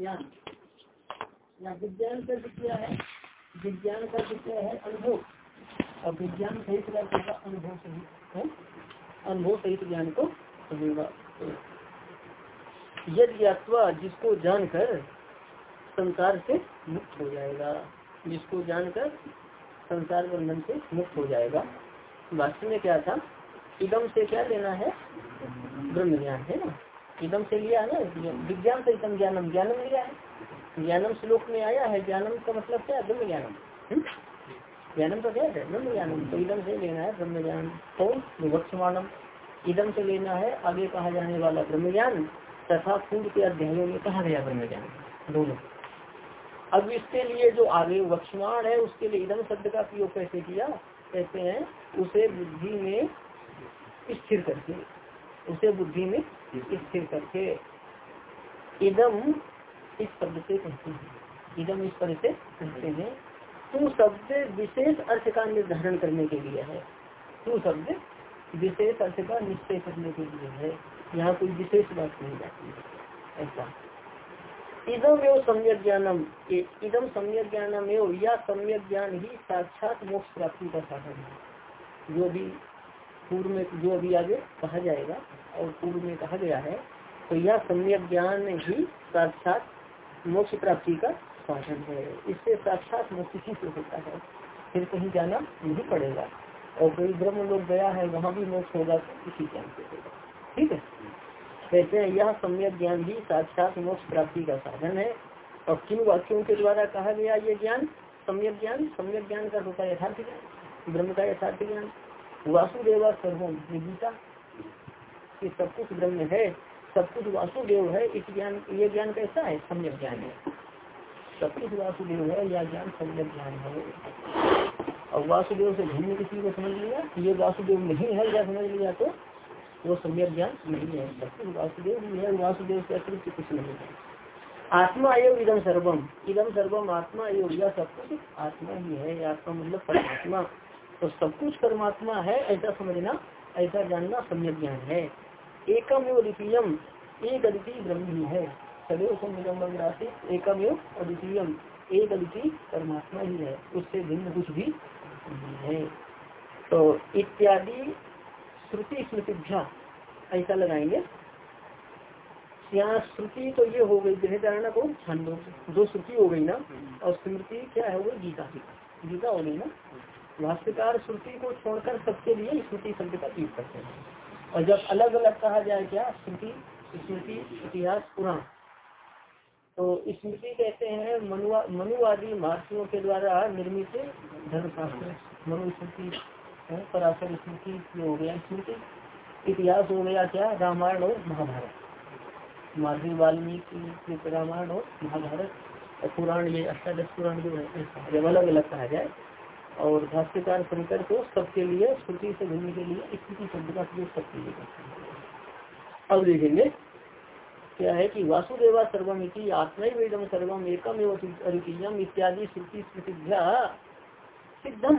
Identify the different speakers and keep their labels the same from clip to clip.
Speaker 1: विज्ञान। या विज्ञान का क्या है, विज्ञान का क्या है, अनुभव। और विज्ञान सहित का अनुभव सहित है, अनुभव सहित ज्ञान को यद ज्ञातवा जिसको जानकर संसार से मुक्त हो जाएगा, जिसको जानकर संसार बंधन से मुक्त हो जाएगा, वास्तव में क्या था? इदम से क्या लेना है? ब्रह्म ज्ञान, है ना? इदम से लिया है ना? विज्ञान से इदम ज्ञानम। ज्ञानम लिया है। ज्ञानम श्लोक में आया है। ज्ञानम का मतलब क्या? ब्रह्म ज्ञानम। हम्म? ज्ञानम का क्या है, ब्रह्म ज्ञानम। तो इदम से लेना है ब्रह्म ज्ञान। कौन विवक्षमानम। इदम से लेना है आगे कहा जाने वाला ब्रह्म ज्ञान तथा पूर्व के अध्यायों में कहा गया ब्रह्म ज्ञान। दोनों। अब इसके लिए जो आगे वक्षमाण है, उसके लिए इदम शब्द का प्रयोग कैसे किया? कहते हैं, उसे बुद्धि में स्थिर करके। उसे बुद्धि में स्थिर करके इदम इस शब्द से कहते हैं। इदम इस पद से कहते हैं। तू शब्द विशेष अर्थ का निर्धारण करने के लिए है। तू शब्द विशेष अर्थ का निश्चय करने के लिए है। यहाँ कोई विशेष बात नहीं जाती है। ऐसा। इदम एवं सम्यक ज्ञानम इदम सम्यक ज्ञानम एवं या सम्यक ज्ञान ही साक्षात मोक्ष प्राप्ति का साधन है। जो भी पूर्व में जो अभी आगे कहा जाएगा और पूर्व में कहा गया है तो यह सम्यक ज्ञान ही साक्षात मोक्ष प्राप्ति का साधन है। इससे साक्षात मोक्ष ही से होता है। फिर कहीं जाना नहीं पड़ेगा। और कोई ब्रह्म लोग गया है, वहाँ भी मोक्ष होगा तो इसी ज्ञान से होगा। ठीक है? कहते हैं, यह सम्यक ज्ञान ही साक्षात मोक्ष प्राप्ति का साधन है। और किन वाक्यों के द्वारा कहा गया ये ज्ञान? सम्यक ज्ञान सम्यक ज्ञान का होता है यथार्थ ज्ञान, ब्रह्म का यथार्थ ज्ञान। वासुदेव सर्वम गीता ये सब कुछ ब्रह्म है, सब कुछ वासुदेव है, इस ज्ञान, ये ज्ञान कैसा है? सम्यक ज्ञान है। सब कुछ वासुदेव है यह ज्ञान सम्यक ज्ञान है। और वासुदेव से भिन्न किसी को समझ लिया? ये वासुदेव नहीं है, या समझ लिया तो वो सम्यक ज्ञान नहीं है। सब कुछ वासुदेव ही है, वासुदेव से अतिरिक्त कुछ नहीं है। आत्मा एवं इदम सर्वम इदम सर्वम आत्मा एवं यह सब कुछ आत्मा ही है, आत्मा मतलब परमात्मा। तो सब कुछ परमात्मा है, ऐसा समझना, ऐसा जानना सम्यक ज्ञान है। एकम एवं द्वितीयम, एक अद्वितीय ब्रह्म ही है। सदैव सम्यम राशि एकम एवं अद्वितीयम, एक अद्वितीय परमात्मा ही है। उससे भिन्न कुछ भी नहीं है। तो इत्यादि श्रुति स्मृतिभ्या, ऐसा लगाएँगे। यहाँ श्रुति तो ये हो गई गृह धारणा को छंदो दो श्रुति हो गई ना, और स्मृति क्या है वो गीता की। गीता हो गई ना? भाष्यकार श्रुति को छोड़कर सबके लिए स्मृति शब्द का उपयोग करते हैं। और जब अलग अलग कहा जाए क्या? स्मृति स्मृति, इतिहास, पुराण। तो स्मृति कहते हैं, मनुआ, मनुवादी महर्षियों के द्वारा निर्मित धर्मशास्त्र। मनु स्मृति पराशर स्मृति हो गया स्मृति। इतिहास हो गया क्या? रामायण और महाभारत। महर्षि वाल्मीकि रामायण और महाभारत। पुराण ये अष्टादश पुराण जो है जब अलग अलग कहा जाए और भाष्यकार शंकर को सबके लिए, श्रुति से भिन्न के लिए स्थिति शब्द का प्रयोग सबके लिए करते हैं। अब देखेंगे, क्या है कि वासुदेवा सर्वम आत्मा वेदम सर्वम एकम एवं इत्यादि श्रुति स्मृतिभ्या सिद्धम।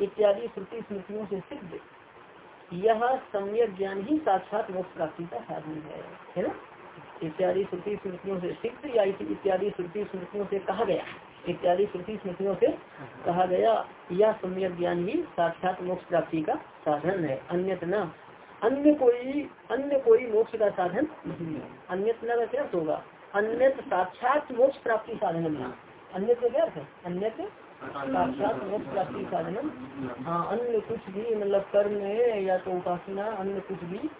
Speaker 1: इत्यादि श्रुति स्मृतियों से सिद्ध। यह सम्यक ज्ञान ही साक्षात मोक्ष प्राप्ति का साधन है है ना? इत्यादि श्रुति स्मृतियों से सिद्ध या इत्यादि श्रुति स्मृतियों से कहा गया। इत्यादि श्रुति स्मृतियों से कहा गया यह सम्यक ज्ञान ही साक्षात मोक्ष प्राप्ति का साधन है। अन्यत न। अन्य कोई अन्य कोई मोक्ष का साधन नहीं है। न का क्या होगा? अन्य साक्षात मोक्ष प्राप्ति साधन अन्य का क्या अन्य साक्षात मोक्ष प्राप्ति साधन हाँ अन्य कुछ भी मतलब कर्म है या तो उपासना, अन्य कुछ भी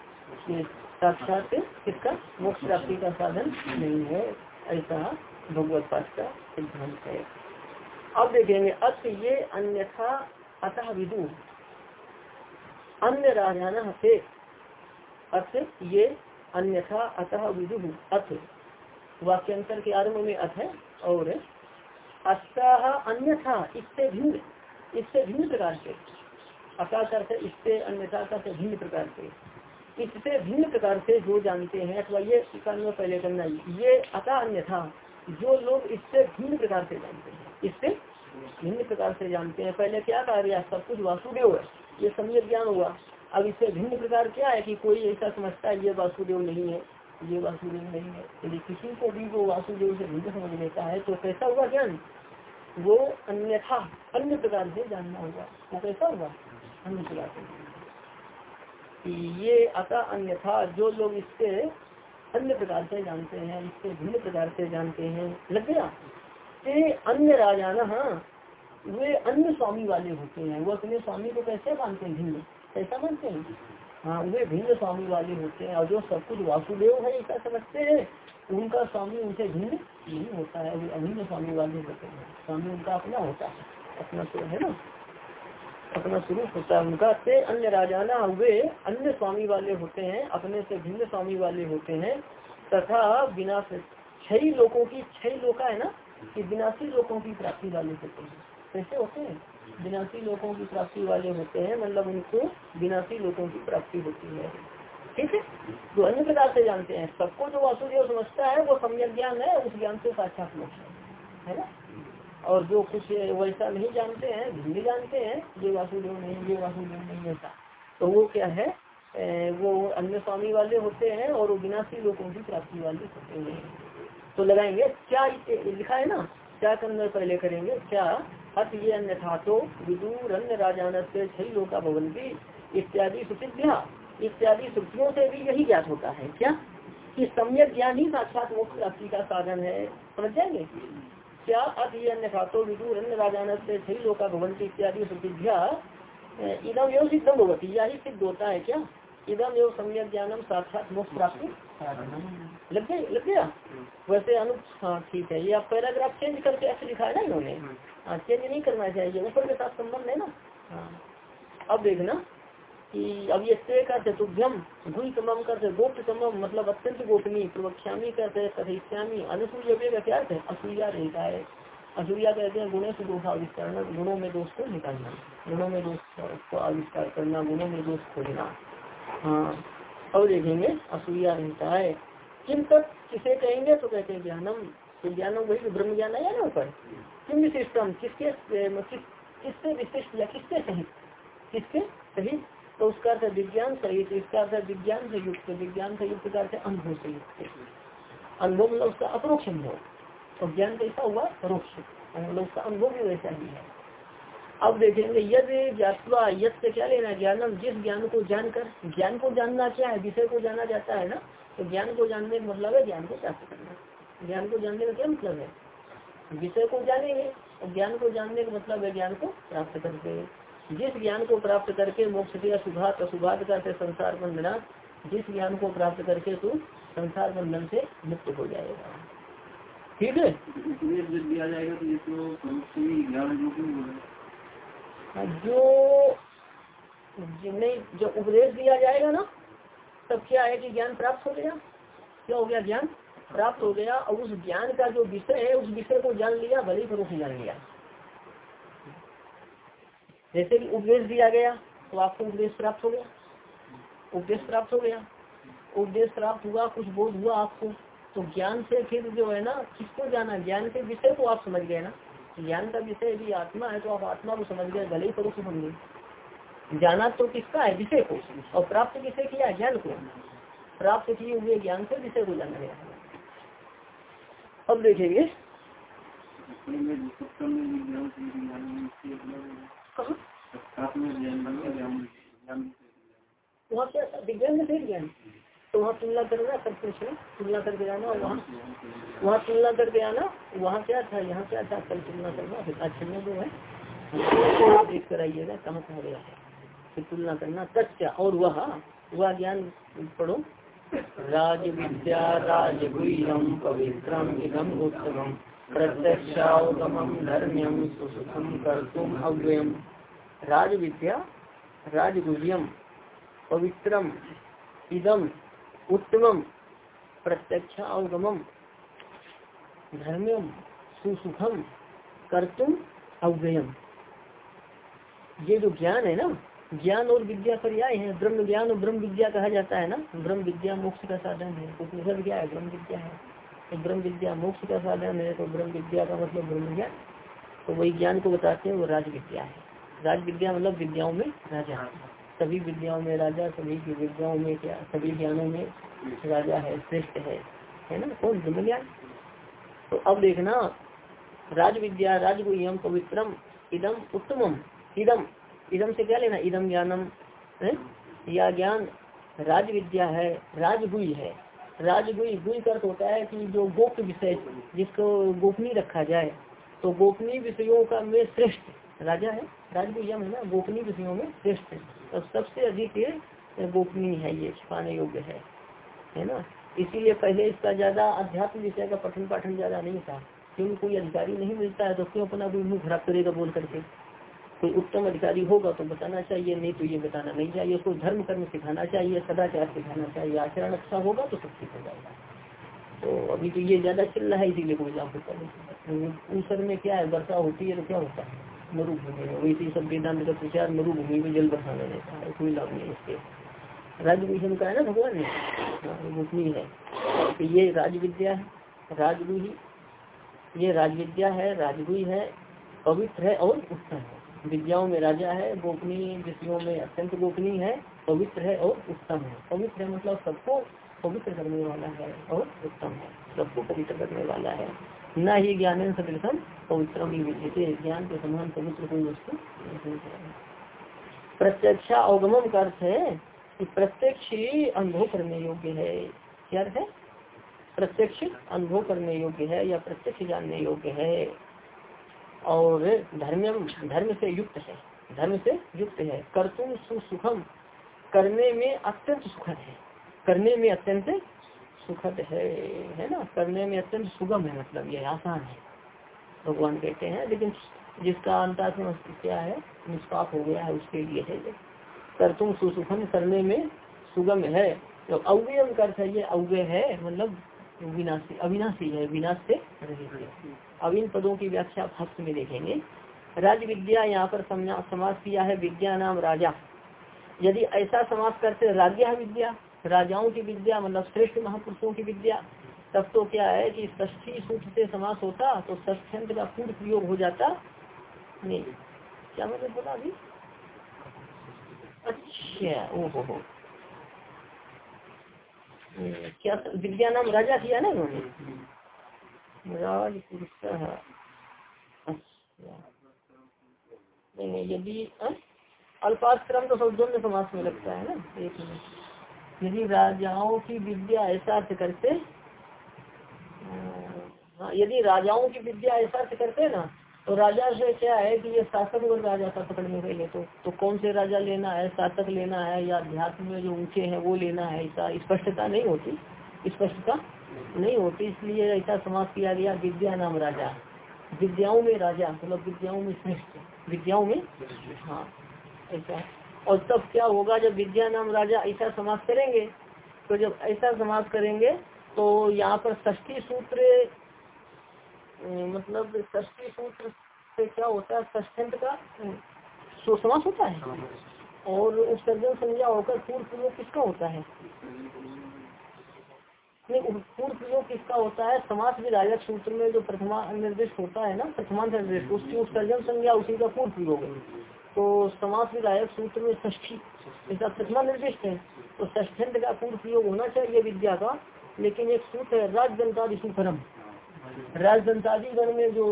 Speaker 1: साक्षात किसका मोक्ष प्राप्ति का साधन नहीं है। ऐसा भगवत पाठ का सिद्धांत है। अब देखेंगे अत ये अन्यथा अतः विदु। अन्य राजाना से अथ ये अन्यथा अतः विदु। अथ। वाक्यंतर के आरंभ में अथ है और अतः अन्यथा, इससे भिन्न इससे भिन्न प्रकार से। अतः से इससे, अन्यथा से भिन्न प्रकार से। इससे भिन्न प्रकार से जो जानते हैं, अथवा ये में पहले करना ये अतः अन्यथा। जो लोग इससे भिन्न प्रकार से जानते हैं। इससे भिन्न प्रकार से जानते हैं। पहले क्या कहा गया? सब कुछ वासुदेव है। ये सम्यक ज्ञान हुआ। अब इससे भिन्न प्रकार क्या है कि कोई ऐसा समझता है, ये वासुदेव नहीं है, ये वासुदेव नहीं है। यदि किसी को भी वो वासुदेव से भिन्न समझ लेता है तो कैसा हुआ ज्ञान? वो अन्यथा अन्य प्रकार से जानना होगा। वो कैसा होगा अन्य प्रकार से। ये अतः अन्यथा जो लोग इससे अन्य प्रकार से जानते हैं इससे भिन्न प्रकार से जानते हैं। लग गया? अन्य राजा ना हाँ वे अन्य स्वामी वाले होते हैं। वो अपने स्वामी को कैसे मानते हैं? भिन्न। कैसा मानते हैं? हाँ वे भिन्न स्वामी वाले होते हैं। और जो सब कुछ वासुदेव है, ऐसा समझते हैं, उनका स्वामी उनसे भिन्न नहीं होता है। वे अभिन्न स्वामी वाले होते हैं। स्वामी उनका अपना होता है। अपना तो है ना। अपना स्वरूप होता है उनका, से अन्य राजाना वे अन्य स्वामी वाले होते हैं, अपने से भिन्न स्वामी वाले होते हैं, तथा बिना छह लोगों की छह लोका है ना, कि विनाशी लोगों की प्राप्ति वाले होते हैं। कैसे होते हैं? विनाशी लोगों की प्राप्ति वाले होते हैं मतलब उनको विनाशी लोगों की प्राप्ति होती है। ठीक है? जो अन्य प्रकार से जानते हैं। सबको जो वासुदेव समझता है, वो सम्यक ज्ञान है, उस ज्ञान से साक्षात मोक्ष है ना? और जो कुछ वैसा नहीं जानते हैं भिन्न जानते हैं, ये वासुदेव नहीं, ये वासुदेव नहीं ऐसा तो वो क्या है? वो अन्य स्वामी वाले होते हैं और विनाशी लोगों की प्राप्ति वाले होते हैं। तो लगाएँगे, क्या लिखा है ना? क्या करना पहले करेंगे? क्या? हत ये अन्य था तो विदूर अन्य राजान से छही लोका भवंती इत्यादि सुचिध्या इत्यादि श्रुतियों से भी यही ज्ञात होता है। क्या? कि सम्यक ज्ञान ही साक्षात मोक्ष प्राप्ति का साधन है। समझ जाएँगे? क्या अत अन्य तो विदूर अन्य राजान से छही लोका भवंती इत्यादि सुचिध्या इधम योग सिद्धम भवती यही सिद्ध होता है क्या? इधम योग सम्यक ज्ञानम साक्षात मोक्ष प्राप्ति? लग गया लग गया? वैसे अनु हाँ ठीक है, ये आप पैराग्राफ चेंज करके ऐसे लिखा है ना इन्होंने? हाँ चेंज नहीं करना चाहिए, ऊपर के साथ संबंध है ना? हाँ अब देखना। कि अब ये ते करते तुभ्यम भूल तमम करते, गोप्त तमम मतलब अत्यंत गोपनीय, प्रवक्ष्यामी करते कथिष्यामी अनुसूय का क्या है? असूया रहता है असूया कहते हैं गुणों से दोष आविष्कार गुणों में दोष को निकालना, गुणों में दोष को आविष्कार करना, गुणों में दोष खोजना हाँ और देखेंगे, असूया रहता है। किन तक किसे कहेंगे? तो कहते हैं ज्ञानम। तो ज्ञानम वही ब्रह्म ज्ञान है ना ऊपर? किम विशिष्टम? किसके, किससे विशिष्ट या किसके सहित? किसके सहित? तो उसका अर्थ विज्ञान सहित, इसका अर्थ विज्ञान से युक्त, विज्ञान से युक्त का अर्थ अनुभव से युक्त। अनुभव मतलब उसका अप्रोक्ष अनुभव तो ज्ञान कैसा हुआ, परोक्ष। मतलब उसका अनुभव भी वैसा ही है। अब देखेंगे, यदि ज्ञातवा यद से क्या लेना ज्ञानम, जिस ज्ञान को जानकर, ज्ञान को जानना क्या है? विषय को जाना जाता है ना? तो ज्ञान को जानने का मतलब है ज्ञान को प्राप्त करना। ज्ञान को जानने का क्या मतलब है? विषय को जानेंगे, और ज्ञान को जानने का मतलब है ज्ञान को प्राप्त करके। जिस ज्ञान को प्राप्त करके मोक्ष के अशुभात अशुभात करते संसार बंधना जिस ज्ञान को प्राप्त करके तू संसार बंधन से मुक्त हो जाएगा। ठीक है? दिया जाएगा तो जो नहीं जो उपदेश दिया जाएगा ना तब क्या है कि ज्ञान प्राप्त हो गया? क्या हो गया ज्ञान? प्राप्त हो गया और उस ज्ञान का जो विषय है उस विषय को जान लिया भले ही परोक्ष जान लिया। जैसे कि उपदेश दिया गया तो आपको उपदेश प्राप्त हो गया। उपदेश प्राप्त हो गया। उपदेश प्राप्त हुआ, कुछ बोध हुआ आपको तो ज्ञान से फिर जो है ना, किसको जाना? ज्ञान के विषय को आप समझ गए ना। ज्ञान का विषय यदि आत्मा है तो आप आत्मा को समझ गए, भले ही परोक्ष समझे जाना तो किसका है? विषय को। और प्राप्त किसे किया? ज्ञान को। प्राप्त किए हुए ज्ञान से विषय को जाना गया। अब देखेंगे। वहाँ क्या विज्ञान में ज्ञान। तो वहाँ तुलना करना सब कुछ तुलना करके और वहाँ वहाँ तुलना करके आना। वहाँ क्या था यहाँ क्या था कल तुलना करना फिर अच्छा जो है देख कर आइएगा कहाँ कहाँ गया है। फिर तुलना करना तथ्य और वह वह ज्ञान पढ़ो। राज विद्या राजगुह्यम पवित्रम इदम उत्तम प्रत्यक्षावगम धर्म्यम सुसुखम कर्तुम अव्ययम। राज विद्या राजगुह्यम पवित्रम, इदम उत्तम प्रत्यक्ष अवगम धर्म्यम सुसुखम कर्तुम अव्ययम। ये जो ज्ञान है ना, ज्ञान और विद्या पर्याय है। ब्रह्म ज्ञान और ब्रह्म विद्या कहा जाता है ना, ब्रह्म विद्या मोक्ष का साधन है। उपनिषद क्या है? ब्रह्म विद्या है। ब्रह्म विद्या मोक्ष का साधन है तो ब्रह्म विद्या का मतलब ब्रह्म ज्ञान तो वही ज्ञान को बताते हैं, वो राज विद्या है। राज विद्या मतलब विद्याओं में राजा सभी विद्याओं में राजा, सभी विद्याओं में क्या, सभी ज्ञानों में राजा है, श्रेष्ठ है। है ना? कौन? ब्रह्म ज्ञान तो अब देखना, राज विद्या राजगुह्यम पवित्रम इदम उत्तमम इदम इदम से क्या लेना? इदम ज्ञानम। या ज्ञान राज विद्या है राजगुई है। राजगुई गुई अर्थ होता है कि जो गोप्त विषय, जिसको गोपनीय रखा जाए तो गोपनीय विषयों का में श्रेष्ठ राजा है। राजगुयम है ना, गोपनीय विषयों में श्रेष्ठ है। तो सबसे अधिक गोपनीय है, ये छिपाने योग्य है। है ना? इसीलिए पहले इसका ज़्यादा अध्यात्म विषय का पठन पाठन ज़्यादा नहीं था। क्योंकि कोई अधिकारी नहीं मिलता है तो क्यों अपना भी मुँह खराब करेगा बोल करके? कोई उत्तम अधिकारी होगा तो बताना चाहिए नहीं तो ये बताना नहीं चाहिए उसको धर्म कर्म सिखाना चाहिए सदाचार सिखाना चाहिए आचरण अच्छा होगा तो सब ठीक हो जाएगा। तो अभी तो ये ज़्यादा चल रहा है इसीलिए कोई लाभ होता नहीं उस में क्या है वर्षा होती है तो क्या होता है? मरुभूमि में वैसे सब वेदांत का प्रचार मरुभूमि में जल बरसाने देता है कोई लाभ नहीं इसके राजभूषण का है ना भगवान ने? हाँ, है। तो ये राजविद्या है राजगुही ये राजविद्या है राजगुही है पवित्र है और उत्तम है। विद्याओं में राजा है, गोपनीय विषयों में अत्यंत गोपनीय है, पवित्र है और उत्तम है। पवित्र है मतलब सबको पवित्र करने वाला है और उत्तम है। सबको पवित्र करने वाला है। न ही ज्ञान सदृशम पवित्र ज्ञान के समान पवित्र कोई वस्तु प्रत्यक्षा अवगमन का अर्थ है कि प्रत्यक्ष ही अनुभव करने योग्य है। क्या है? प्रत्यक्ष अनुभव करने योग्य है या प्रत्यक्ष जानने योग्य है? और धर्म धर्म से युक्त है। धर्म से युक्त है। कर्तुम सुसुखम। करने में अत्यंत सुखद है। करने में अत्यंत सुखद है है ना? करने में अत्यंत सुगम है मतलब ये आसान है। भगवान कहते हैं, लेकिन जिसका अंतर क्या है, निष्पाप हो गया है, उसके लिए है कर तुम सुसुखन करने में सुगम है। तो अव्यय अर्थ है ये अव्यय है मतलब विनाशी, अविनाशी है, विनाश से रहित है। अब इन पदों की व्याख्या भक्त में देखेंगे। राज विद्या यहाँ पर समाज किया है, विद्या नाम राजा। यदि ऐसा समाज करते राज्य विद्या, राजाओं की विद्या मतलब श्रेष्ठ महापुरुषों की विद्या, तब तो क्या है कि ष्ठी सूत्र से समास होता तो ष्ठ्यंत का पूर्ण प्रयोग हो जाता। नहीं, क्या मतलब बोला अभी? अच्छा ओहो हो। क्या विद्या नाम राजा किया ना उन्होंने राज अच्छा। नहीं यदि अल्पाश्रम तो दोनों समाज में लगता है ना, एक मिनट यदि राजाओं की विद्या ऐसा करते हाँ यदि राजाओं की विद्या ऐसा करते ना तो राजा से क्या है कि ये शासक वर्ग राजा जाता पकड़ने के लिए तो तो कौन से राजा लेना है? शासक लेना है या अध्यात्म में जो ऊँचे हैं वो लेना है? ऐसा स्पष्टता नहीं होती। स्पष्टता नहीं होती, इसलिए ऐसा समाज किया गया, विद्या नाम राजा। विद्याओं में राजा मतलब विद्याओं में श्रेष्ठ। विद्याओं में? हाँ ऐसा और तब क्या होगा, जब विद्या नाम राजा ऐसा समाज करेंगे तो जब ऐसा समाज करेंगे तो यहाँ पर ष्ठी सूत्र मतलब ष्टी सूत्र से क्या होता है ष्ठंत का समास होता है? और उत्सर्जन संज्ञा होकर पूर्व पूर्व किसका होता है? पूर्व किसका होता है? समास विधायक सूत्र में जो प्रथमा निर्देश होता है ना, प्रथमा निर्देश उसकी उत्सर्जन संज्ञा उसी का पूर्व प्रयोग है तो समास विधायक सूत्र में ष्ठी इसका प्रथमा निर्देश है। तो ष्ठंत का पूर्व प्रयोग होना चाहिए विद्या का, लेकिन एक सूत्र है राज जनता परम राजदंतादी गण में जो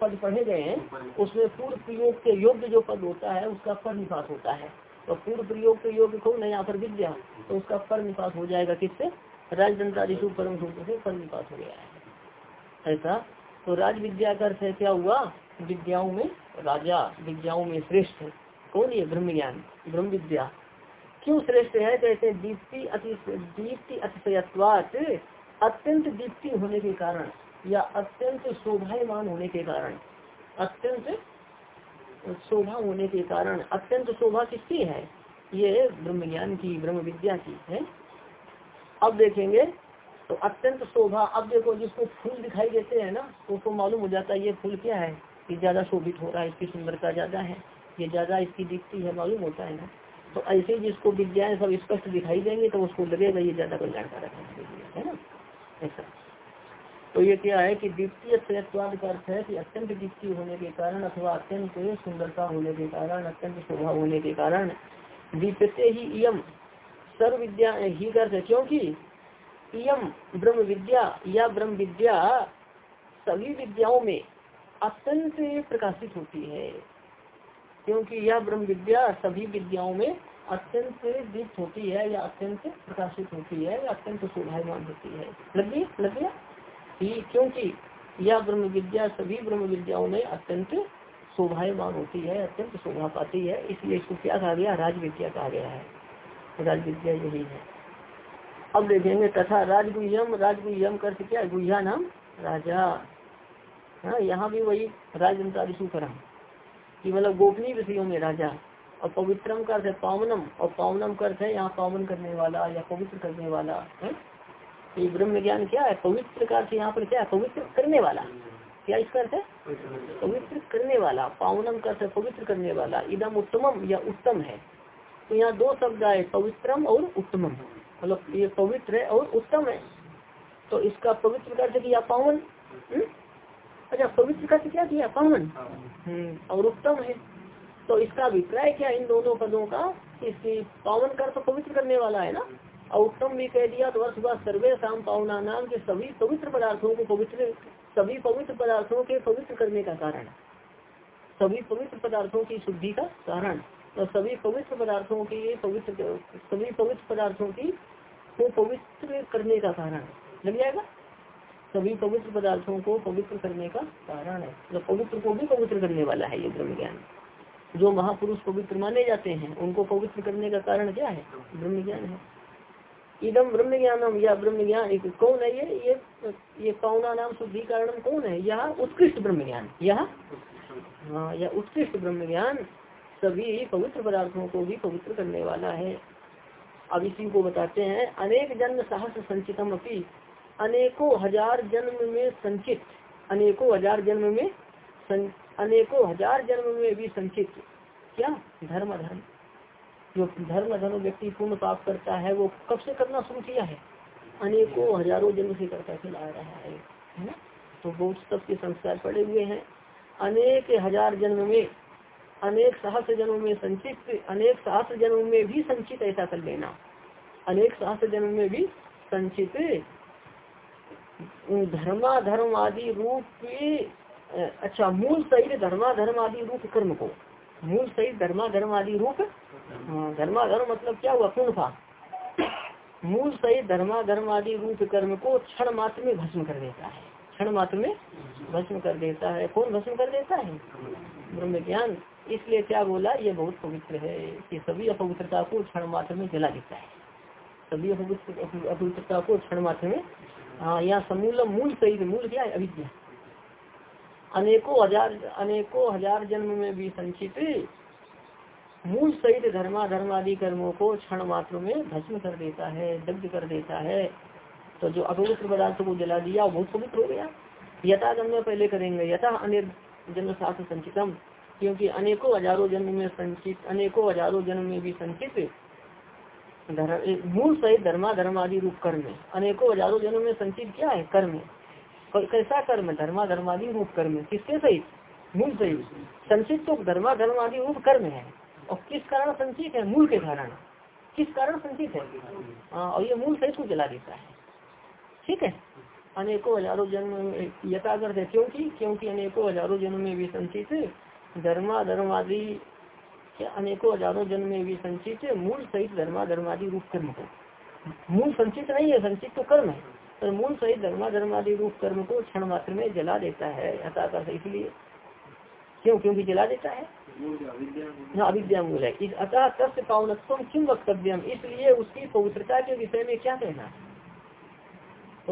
Speaker 1: पद पढ़े गए हैं, उसमें पूर्व प्रयोग के योग्य जो पद होता है, उसका पर निपात होता है। तो पूर्व प्रयोग के योग्य को न यहाँ पर विद्या। तो उसका पर निपात हो जाएगा किससे? राजदंतादिशु परम सूत्र से पर निपात हो गया है। ऐसा? तो राज विद्या का अर्थ क्या हुआ? विद्याओं में राजा, विद्याओं में श्रेष्ठ। कौन ये? ब्रह्म ज्ञान ब्रह्म विद्या क्यों श्रेष्ठ है? कहते हैं, दीप्ति अति, दीप्ति अतिशयत्वात, अत्यंत दीप्ति होने के कारण, या अत्यंत शोभायमान होने के कारण। अत्यंत शोभा होने के कारण। अत्यंत शोभा किसकी है? ये ब्रह्म ज्ञान की ब्रह्म विद्या की, है? अब देखेंगे तो अत्यंत शोभा, अब देखो जिसको फूल दिखाई देते हैं ना तो उसको मालूम हो जाता है ये फूल क्या है। कि ज़्यादा शोभित हो रहा है, इसकी सुंदरता ज़्यादा है, ये ज़्यादा इसकी दिखती है, मालूम होता है ना। तो ऐसे जिसको विद्याएँ सब स्पष्ट दिखाई देंगे तो उसको लगेगा ये ज़्यादा कल्याणकारक है ना? ऐसा। तो ये क्या है कि द्वितीय श्रेयत्वाद का अर्थ है कि अत्यंत दीप्ति होने के कारण अथवा अत्यंत सुंदरता होने के कारण, अत्यंत शोभा होने के कारण दीपते ही इम सर्व विद्या ही कर क्योंकि इम ब्रह्म विद्या या ब्रह्म विद्या सभी विद्याओं में अत्यंत प्रकाशित होती है। क्योंकि यह ब्रह्म विद्या सभी विद्याओं में अत्यंत दीप्त होती है, या अत्यंत प्रकाशित होती है, या अत्यंत शोभायमान होती है। लग लग गया? क्योंकि यह ब्रह्म विद्या सभी ब्रह्म विद्याओं में अत्यंत शोभायमान होती है, अत्यंत शोभा पाती है, इसलिए इसको क्या कहा गया? राज विद्या कहा गया है। राज विद्या यही है। अब देखेंगे तथा राजगुहम राजगुहम कर क्या गुहिया नाम राजा। हाँ यहाँ भी वही राजनता ऋषुकरम कि मतलब गोपनीय विषयों में राजा। और पवित्रम का अर्थ है पावनम, और पावनम कर है यहाँ पावन करने वाला या पवित्र करने वाला, है? ये ब्रह्म ज्ञान क्या है? पवित्र का यहाँ पर क्या है? पवित्र करने वाला। क्या इसका अर्थ है? पवित्र करने वाला। पावनम कर पवित्र करने वाला। इदम उत्तमम या उत्तम है। तो यहाँ दो शब्द आए पवित्रम और उत्तमम। मतलब ये पवित्र है और उत्तम है। तो इसका पवित्र का अर्थ किया पावन। हम्म? अच्छा पवित्र का क्या किया? पावन। और उत्तम है। तो इसका अभिप्राय क्या इन दोनों पदों का? इसकी पावन कर तो पवित्र करने वाला है ना? और उत्तम भी कह दिया तो अर्थ हुआ सर्वे शाम पावना नाम के सभी पवित्र पदार्थों को पवित्र सभी पवित्र पदार्थों के पवित्र करने का कारण। सभी पवित्र पदार्थों की शुद्धि का कारण। तो सभी पवित्र पदार्थों की पवित्र, सभी पवित्र पदार्थों की को पवित्र करने का कारण लग जाएगा? सभी पवित्र पदार्थों को पवित्र करने का कारण है। तो पवित्र को भी पवित्र करने वाला है ये ब्रह्म ज्ञान जो महापुरुष पवित्र माने जाते हैं, उनको पवित्र करने का कारण क्या है? ब्रह्म ज्ञान है। इदम ब्रह्म ज्ञानम या ब्रह्म ज्ञान कौन है ये? ये ये पावना नाम शुद्धि कारण कौन है? यह उत्कृष्ट ब्रह्म ज्ञान यह? हाँ यह उत्कृष्ट ब्रह्म ज्ञान सभी पवित्र पदार्थों को भी पवित्र करने वाला है। अब इसी को बताते हैं, अनेक जन्म साहस संचितम अपनी अनेकों हज़ार जन्म में संचित, अनेकों हज़ार जन्म में अनेकों हज़ार जन्म में भी संचित। क्या? धर्म धर्म जो धर्म धर्म व्यक्ति पूर्ण पाप करता है, वो कब से करना शुरू किया है? अनेकों हज़ारों जन्म से करता चला आ रहा है ना? तो बहुत सबके संस्कार पड़े हुए हैं। अनेक हज़ार जन्म में अनेक सहस्र जन्म में संचित अनेक सहस्र जन्म में भी संचित ऐसा कर लेना। अनेक सहस्र जन्म में भी संचित धर्मा धर्म आदि रूप अच्छा मूल सहित धर्मा धर्म आदि रूप कर्म को। मूल सहित धर्मा धर्म आदि रूप हाँ, धर्मा धर्म मतलब क्या हुआ? पूर्ण मूल सहित धर्मा धर्म आदि रूप कर्म को क्षण मात्र में भस्म कर देता है। क्षण मात्र में भस्म कर देता है। कौन भस्म कर देता है? ब्रह्म ज्ञान इसलिए क्या बोला, ये बहुत पवित्र है कि सभी अपवित्रता को क्षण मात्र में जला देता है। सभी अपवित्रता को क्षण मात्र में हाँ यहाँ समूल मूल सहित मूल क्या है? अविद्या। अनेकों हज़ार अनेकों हज़ार जन्म में भी संचित मूल सहित धर्मा धर्म आदि कर्मों को क्षण मात्र में भस्म कर देता है, दग्ध कर देता है। तो जो अपवित्र पदार्थ को जला दिया, वो बहुत पवित्र हो गया। यथा जन्म पहले करेंगे, यथा जन्म शास्त्र संचितम, क्योंकि अनेकों हज़ारों जन्म में संचित, अनेकों हज़ारों जन्म में भी संचित मूल सहित धर्मा धर्म आदि रूप कर्म अनेकों हज़ारों जन्म में संचित क्या है? कर्म कैसा कर्म धर्मा, धर्मादि रूप कर्म किसके सहित? मूल सहित। संचित तो धर्मा धर्म आदि रूप कर्म है। और किस कारण संचित है? मूल के कारण। किस कारण संचित है? हाँ और ये मूल सहित को जला देता है। ठीक है? अनेकों हज़ारों जन्म यथागत है। क्योंकि? क्योंकि अनेकों हज़ारों जन्म में भी संचित धर्मा धर्म आदि अनेकों हज़ारों जन्म में भी संचित मूल सहित धर्मा धर्मादि रूप कर्म को। मूल संचित नहीं है, संचित तो कर्म है, पर मूल सहित धर्मा धर्मादि रूप कर्म को क्षण मात्र में जला देता है अतः इसलिए क्यों? क्योंकि जला देता है। अविद्या मूल है। अतः तस्य पावनत्व किम वक्तव्यम? इसलिए उसकी पवित्रता के विषय में क्या कहना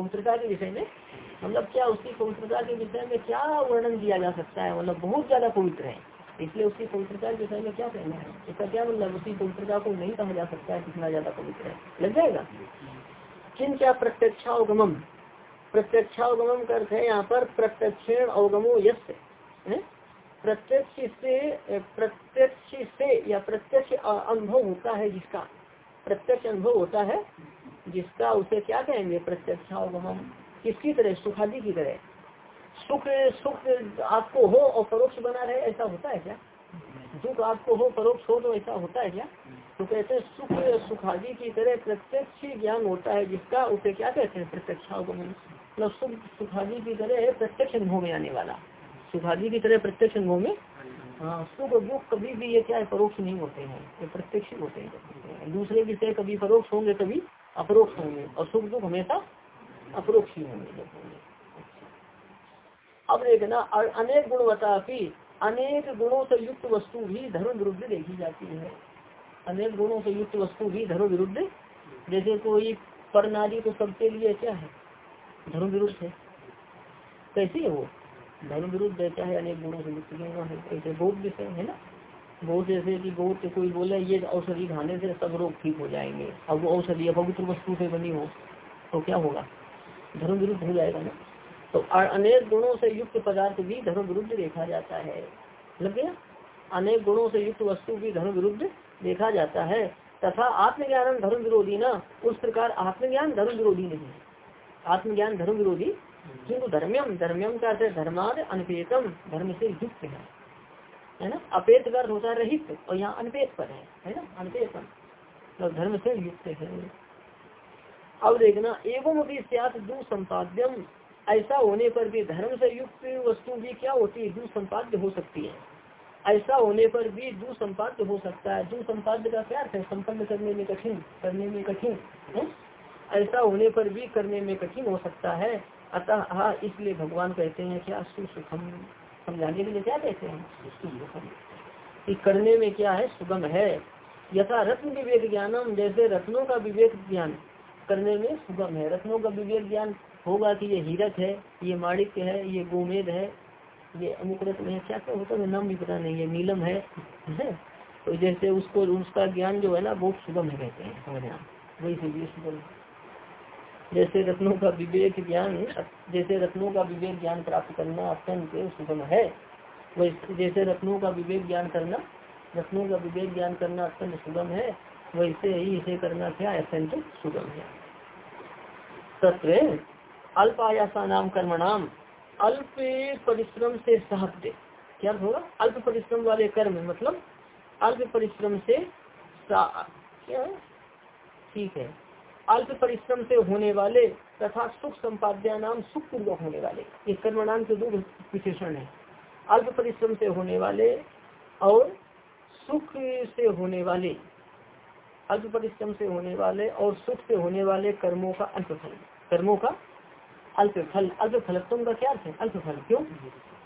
Speaker 1: पवित्रता के विषय में मतलब क्या उसकी पवित्रता के विषय में क्या वर्णन किया जा सकता है? मतलब बहुत ज़्यादा पवित्र है। इसलिए उसकी पवित्रता के विषय में क्या कहना है? इसका क्या मतलब? उसकी पवित्रता को नहीं कहा जा सकता है, कितना ज़्यादा पवित्र है। लग जाएगा? किन क्या प्रत्यक्षावगम प्रत्यक्षावगम का अर्थ है यहाँ पर प्रत्यक्षेण अवगमो यश प्रत्यक्ष से प्रत्यक्ष से या प्रत्यक्ष अनुभव होता है जिसका? प्रत्यक्ष अनुभव होता है जिसका उसे क्या कहेंगे? प्रत्यक्षावगम किसकी तरह? सुखादि की तरह। सुख सुख आपको हो और परोक्ष बना रहे, ऐसा होता है क्या? दुख आपको हो, परोक्ष हो तो ऐसा होता है क्या? तो कहते हैं, सुख, सुखादि की तरह प्रत्यक्ष ज्ञान होता है, जिसका उसे क्या कहते हैं? प्रत्यक्षागमन मतलब सुख, सुखादि की तरह प्रत्यक्ष अनुभव में आने वाला। सुखादि की तरह प्रत्यक्ष अनुभव में? हाँ सुख, दुख कभी भी ये क्या है? परोक्ष नहीं होते हैं। ये प्रत्यक्ष होते हैं। दूसरे विषय कभी परोक्ष होंगे, कभी अपरोक्ष होंगे और सुख दुख हमेशा अपरोक्ष ही होंगे। अब देखना और अनेक गुणवत्ता की अनेक गुणों से युक्त वस्तु भी धर्म विरुद्ध देखी जाती है। अनेक गुणों से युक्त वस्तु भी धर्म विरुद्ध, जैसे कोई पर नारी तो सबके लिए क्या है? धर्म विरुद्ध है। कैसी है वो? धर्म विरुद्ध है, चाहे अनेक गुणों से युक्त ऐसे बहुत विषय है ना? बहुत जैसे कि बहुत कोई बोले, ये औषधि खाने से सब रोग ठीक हो जाएँगे। अब वो औषधि अपवित्र वस्तु से बनी हो तो क्या होगा? धर्म विरुद्ध हो जाएगा ना? तो अनेक गुणों से युक्त पदार्थ भी धर्म विरुद्ध देखा जाता है। लग गया? अनेक गुणों से युक्त वस्तु भी धर्म विरुद्ध देखा जाता है। तथा आत्मज्ञान धर्म विरोधी ना। उस प्रकार आत्मज्ञान धर्म विरोधी नहीं आत्मज्ञान धर्म विरोधी किंतु धर्म्यम। धर्म्यम का धर्माद अनपेतम। धर्म से युक्त है। है ना? अपेत का होता है रहित और यहाँ अनपेत पर है है ना? अनपेतम तो धर्म से युक्त है। अब देखना, एवं अभी संपाद्यम ऐसा होने पर भी धर्म से युक्त वस्तु भी क्या होती है? दुसंपाद्य हो सकती है। ऐसा होने पर भी दुसंपाद्य हो सकता है। दुसंपाद्य का क्या अर्थ है? संपन्न करने में कठिन, करने में कठिन ऐसा होने पर भी करने में कठिन हो सकता है। अतः इसलिए भगवान कहते हैं क्या सुखम। समझाने के लिए क्या कहते हैं। कि करने में क्या है? सुगम है। यथा रत्न विवेक ज्ञानम जैसे रत्नों का विवेक ज्ञान। करने में सुगम है। रत्नों का विवेक ज्ञान होगा कि ये हीरक है ये माणिक्य है ये गोमेद है ये अमुक रत्न है। क्या क्या होता है? नाम भी पता नहीं है। नीलम है, है? तो जैसे उसको उसका ज्ञान जो है ना बहुत सुगम है कहते हैं। समझना वही सुगम। जैसे रत्नों का विवेक ज्ञान, जैसे रत्नों का विवेक ज्ञान प्राप्त करना अत्यंत सुगम है वैसे जैसे रत्नों का विवेक ज्ञान करना, रत्नों का विवेक ज्ञान करना अत्यंत सुगम है, वैसे ही इसे करना क्या अत्यंत सुगम है। तत्व अल्प आयासा नाम कर्मणाम अल्प परिश्रम से सहत्य क्या होगा? अल्प परिश्रम वाले कर्म मतलब अल्प परिश्रम से क्या? ठीक है। अल्प परिश्रम से होने वाले तथा सुख संपाद्या नाम सुख पूर्वक होने वाले। ये कर्मणाम के दो विशेषण है। अल्प परिश्रम से होने वाले और सुख से होने वाले। अल्प परिश्रम से होने वाले और सुख से होने वाले कर्मों का अल्प फल। कर्मों का अल्प फल। अल्प फलत्म का क्या अर्थ है? अल्प फल। क्यों?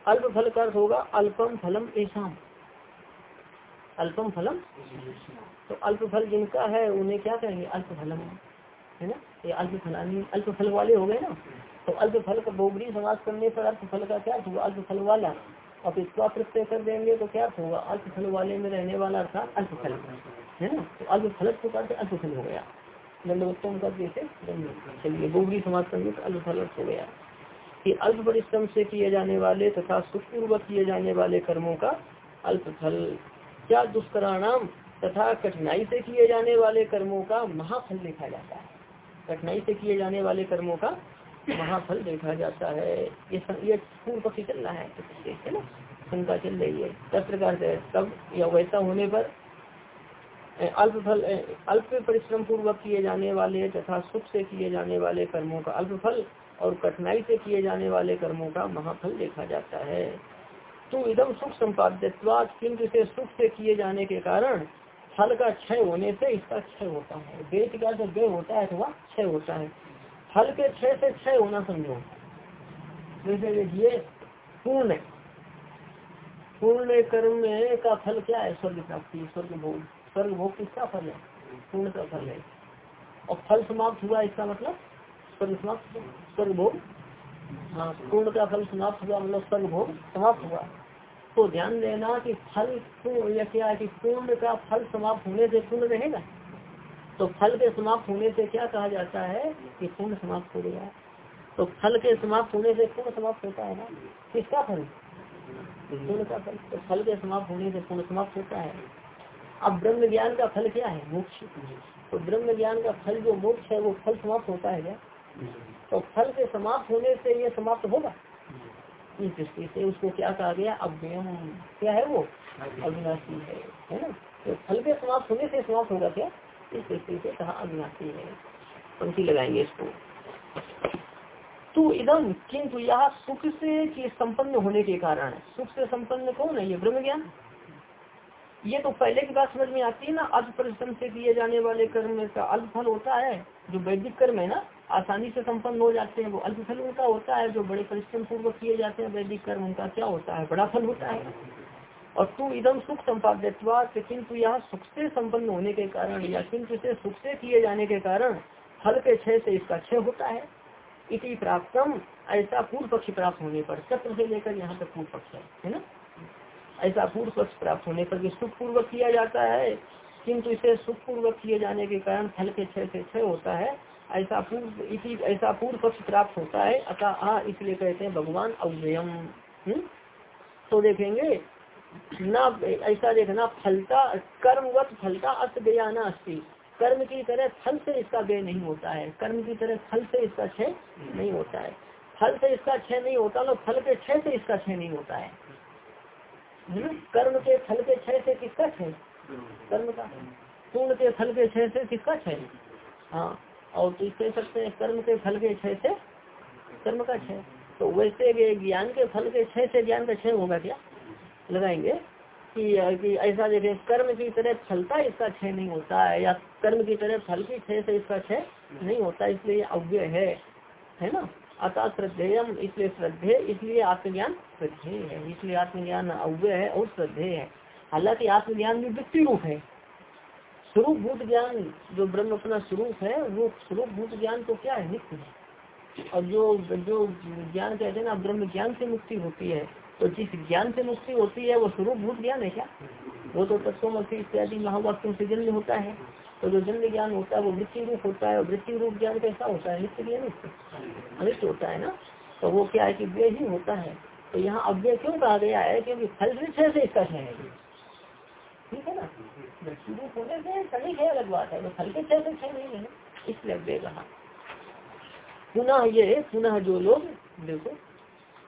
Speaker 1: अल्प फल का अर्थ होगा अल्पम फलम ऐसा अल्पम फलम? तो अल्प फल जिनका है, उन्हें क्या कहेंगे? अल्प फलम। है ना? ये अल्प फलानी अल्प फल वाले हो गए ना? तो अल्प फल का बोगरी समाज करने पर अल्प फल का क्या होगा? अल्प फल वाला। और इसका प्रत्यय कर देंगे तो क्या होगा? अल्प फल वाले में रहने वाला अर्थात अल्प फल, है ना? तो अल्प फल को अल्प फल हो गया। दंडवत्तम का जैसे चलिए, बोगरी समाज करने युक्त अल्प फल हो गया। कि अल्प परिश्रम से किए जाने वाले तथा सुखपूर्वक किए जाने वाले कर्मों का अल्प फल, क्या दुष्कराणाम तथा कठिनाई से किए जाने वाले कर्मों का महाफल देखा जाता है। कठिनाई से किए जाने वाले कर्मों का महाफल देखा जाता है। ये ये पूर्व पक्षी चल रहा है ना? शंका चल रही है। दस प्रकार से तब या वैसा होने पर अल्प फल अल्प परिश्रम पूर्वक किए जाने वाले तथा सुख से किए जाने वाले कर्मों का अल्प फल और कठिनाई से किए जाने वाले कर्मों का महाफल देखा जाता है। तो एकदम सुख संपाद्यवाद किंतु से सुख से किए जाने के कारण फल का क्षय होने से इसका क्षय होता है। वेद का जब व्यय होता है अथवा क्षय होता है। फल के क्षय से क्षय होना समझो। जैसे देखिए पूर्ण पूर्ण कर्म का फल क्या है? स्वर्ग प्राप्ति, स्वर्ग भोग। स्वर्ग भोग किसका फल है? पूर्ण का फल है। और फल समाप्त हुआ इसका मतलब स्वर्ग समाप्त स्वर्ग भोग। हाँ पूर्ण का फल समाप्त हुआ मतलब स्वर्ग भोग समाप्त हुआ। तो ध्यान देना कि फल या क्या है कि पूर्ण का फल समाप्त होने से पूर्ण रहेगा। तो फल के समाप्त होने से क्या कहा जाता है कि पूर्ण समाप्त हो गया। तो फल के समाप्त होने से पूर्ण समाप्त होता है ना? किसका फल? पूर्ण का फल। तो फल के समाप्त होने से पूर्ण समाप्त होता है। अब ब्रह्म ज्ञान का फल क्या है? मोक्ष। तो ब्रह्म ज्ञान का फल जो मोक्ष है, वो फल समाप्त होता है क्या? तो फल के समाप्त होने से ये समाप्त होगा। इस दृष्टि से उसको क्या कहा गया? अव्ययम क्या है वो? अविनाशी है। है ना? तो फल के समाप्त होने से समाप्त होगा क्या? इस दृष्टि से कहा अविनाशी है। पंक्ति लगाएँगे इसको। तो इदम किंतु यह सुख से संपन्न होने के कारण सुख से संपन्न कौन है? ये ब्रह्म ज्ञान। ये तो पहले की बात समझ में आती है ना। अल्प परिश्रम से किए जाने वाले कर्म का अल्प फल होता है, जो वैदिक कर्म है ना आसानी से संपन्न हो जाते हैं। वो अल्प फल उनका होता है, जो बड़े परिश्रम पूर्वक किए जाते हैं, वैदिक कर्म उनका क्या होता है? बड़ा फल होता है। और तू इदम सुख संपाद्यवा किंतु यह सुख से संपन्न होने के कारण या किंतु से सुख से किए जाने के कारण फल के क्षय से इसका क्षय होता है। इसी प्राप्तम, ऐसा पूर्व पक्ष प्राप्त होने पर, चक्र से लेकर यहाँ तक पूर्व पक्ष है ना? ऐसा पूर्व पक्ष प्राप्त होने पर सुख पूर्वक किया जाता है, किंतु इसे सुख पूर्वक किए जाने के कारण फल के क्षय से क्षय होता है ऐसा पूर्व इसी ऐसा पूर्व पक्ष प्राप्त होता है। अतः, आ, इसलिए कहते हैं भगवान अव्ययम। हम्म? तो देखेंगे, ना, ऐसा देखना, फलता, कर्मवत फलता अस्त गया ना अस्थि कर्म की तरह फल से इसका व्यय नहीं होता है। कर्म की तरह फल से इसका क्षय नहीं होता है। फल से इसका क्षय नहीं होता तो फल के क्षय से इसका क्षय नहीं होता है। कर्म के फल के क्षय से किसका क्षय? कर्म का। पूर्ण के फल के क्षय से किसका क्षय? हाँ। और तो कह सकते हैं कर्म के फल के छह से कर्म का क्षय। तो वैसे ज्ञान के फल के छह से ज्ञान का छह होगा क्या? लगाएँगे कि, कि ऐसा देखे कर्म की तरह फलता इसका क्षय नहीं होता है या कर्म की तरह फल की क्षय से इसका क्षय नहीं होता इसलिए अव्यय है। है ना? अतः श्रद्धेयम इसलिए श्रद्धे इसलिए आत्मज्ञान श्रद्धे है। इसलिए आत्मज्ञान अव्य है और श्रद्धे है। हालाँकि आत्मज्ञान भी वृत्ति रूप है। स्वरूप भूत ज्ञान, जो ब्रह्म अपना स्वरूप है, वो स्वरूप भूत ज्ञान तो क्या है? नित्य है। और जो जो ज्ञान कहते हैं ना, ब्रह्म ज्ञान से मुक्ति होती है तो जिस ज्ञान से मुक्ति होती है, वो स्वरूप भूत ज्ञान है क्या? वो तो तत्व इत्यादि महावाक्यों से जन्म होता है। तो जो जन्म ज्ञान होता है, वो वृत्ति रूप होता है, और वृत्ति रूप ज्ञान कैसा होता है? नित्य ज्ञान अनिष्ट होता है ना। तो वो क्या है कि व्यय ही होता है। तो यहाँ अव्यय क्यों कहा गया है? क्योंकि फल से इसका है? ठीक है ना? रूप होने है, अलग बात है तो फल के क्षय नहीं है। इसलिए पुनः ये पुनः जो लोग, देखो,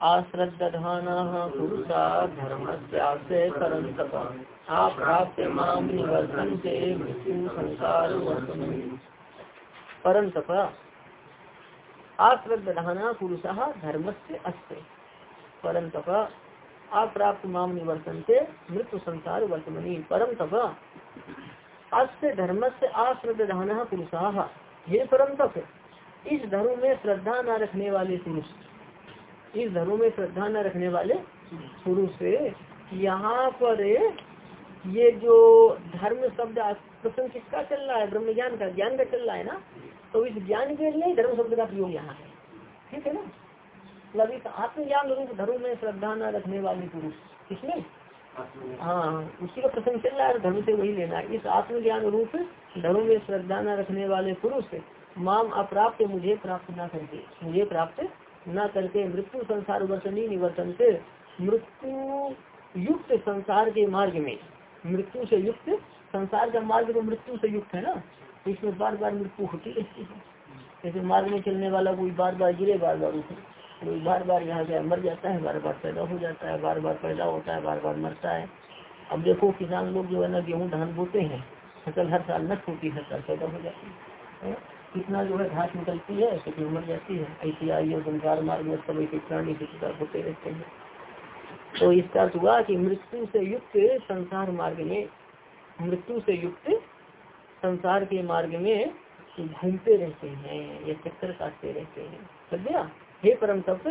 Speaker 1: आश्रद्धान पुरुषा धर्म से परंतप आप्राप्त आश्रद्धान पुरुषा धर्म से अस्ते परंतप अप्राप्त माम निवर्तन से मृत्यु संसार वर्तमनी परम तप अस्य धर्म से अश्रद्धान पुरुषा। हे परम तप इस धर्म में श्रद्धा न रखने वाले पुरुष। इस धर्म में श्रद्धा न रखने वाले पुरुष। यहाँ पर ये जो धर्म शब्द प्रसंग किसका चल रहा है? ब्रह्म ज्ञान का ज्ञान का चल रहा है ना? तो इस ज्ञान के लिए धर्म शब्द का प्रयोग यहाँ है। ठीक है ना? मतलब इस आत्मज्ञान रूप धर्म में श्रद्धा न रखने वाले पुरुष। किसमें हाँ उसी का प्रसंग चल रहा है धर्म से वही लेना इस आत्मज्ञान रूप धर्म में श्रद्धा न रखने वाले पुरुष माम अप्राप्त मुझे प्राप्त न करके मुझे प्राप्त न करके मृत्यु संसार वर्तनी निवर्तन से मृत्यु युक्त संसार के मार्ग में मृत्यु से युक्त संसार का मार्ग तो मृत्यु से युक्त है ना? इसमें बार बार मृत्यु होती रहती है। जैसे मार्ग में चलने वाला कोई बार बार गिरे बार बार उठे। कोई बार बार यहाँ गया मर जाता है बार बार पैदा हो जाता है बार बार पैदा होता है बार बार मरता है। अब देखो किसान लोग जो है ना गेहूँ, धान बोते हैं, फ़सल हर साल नष्ट होती है, हर साल पैदा हो जाती है। कितना जो है घास निकलती है कितनी मर जाती है। ऐसी आई और संसार मार्ग में सब ऐसे प्राणी के शिकार होते रहते हैं। तो इसका अर्थ हुआ कि मृत्यु से युक्त संसार मार्ग में, मृत्यु से युक्त संसार के मार्ग में घूमते रहते हैं, या चक्कर काटते रहते हैं। समझा हे परम तप,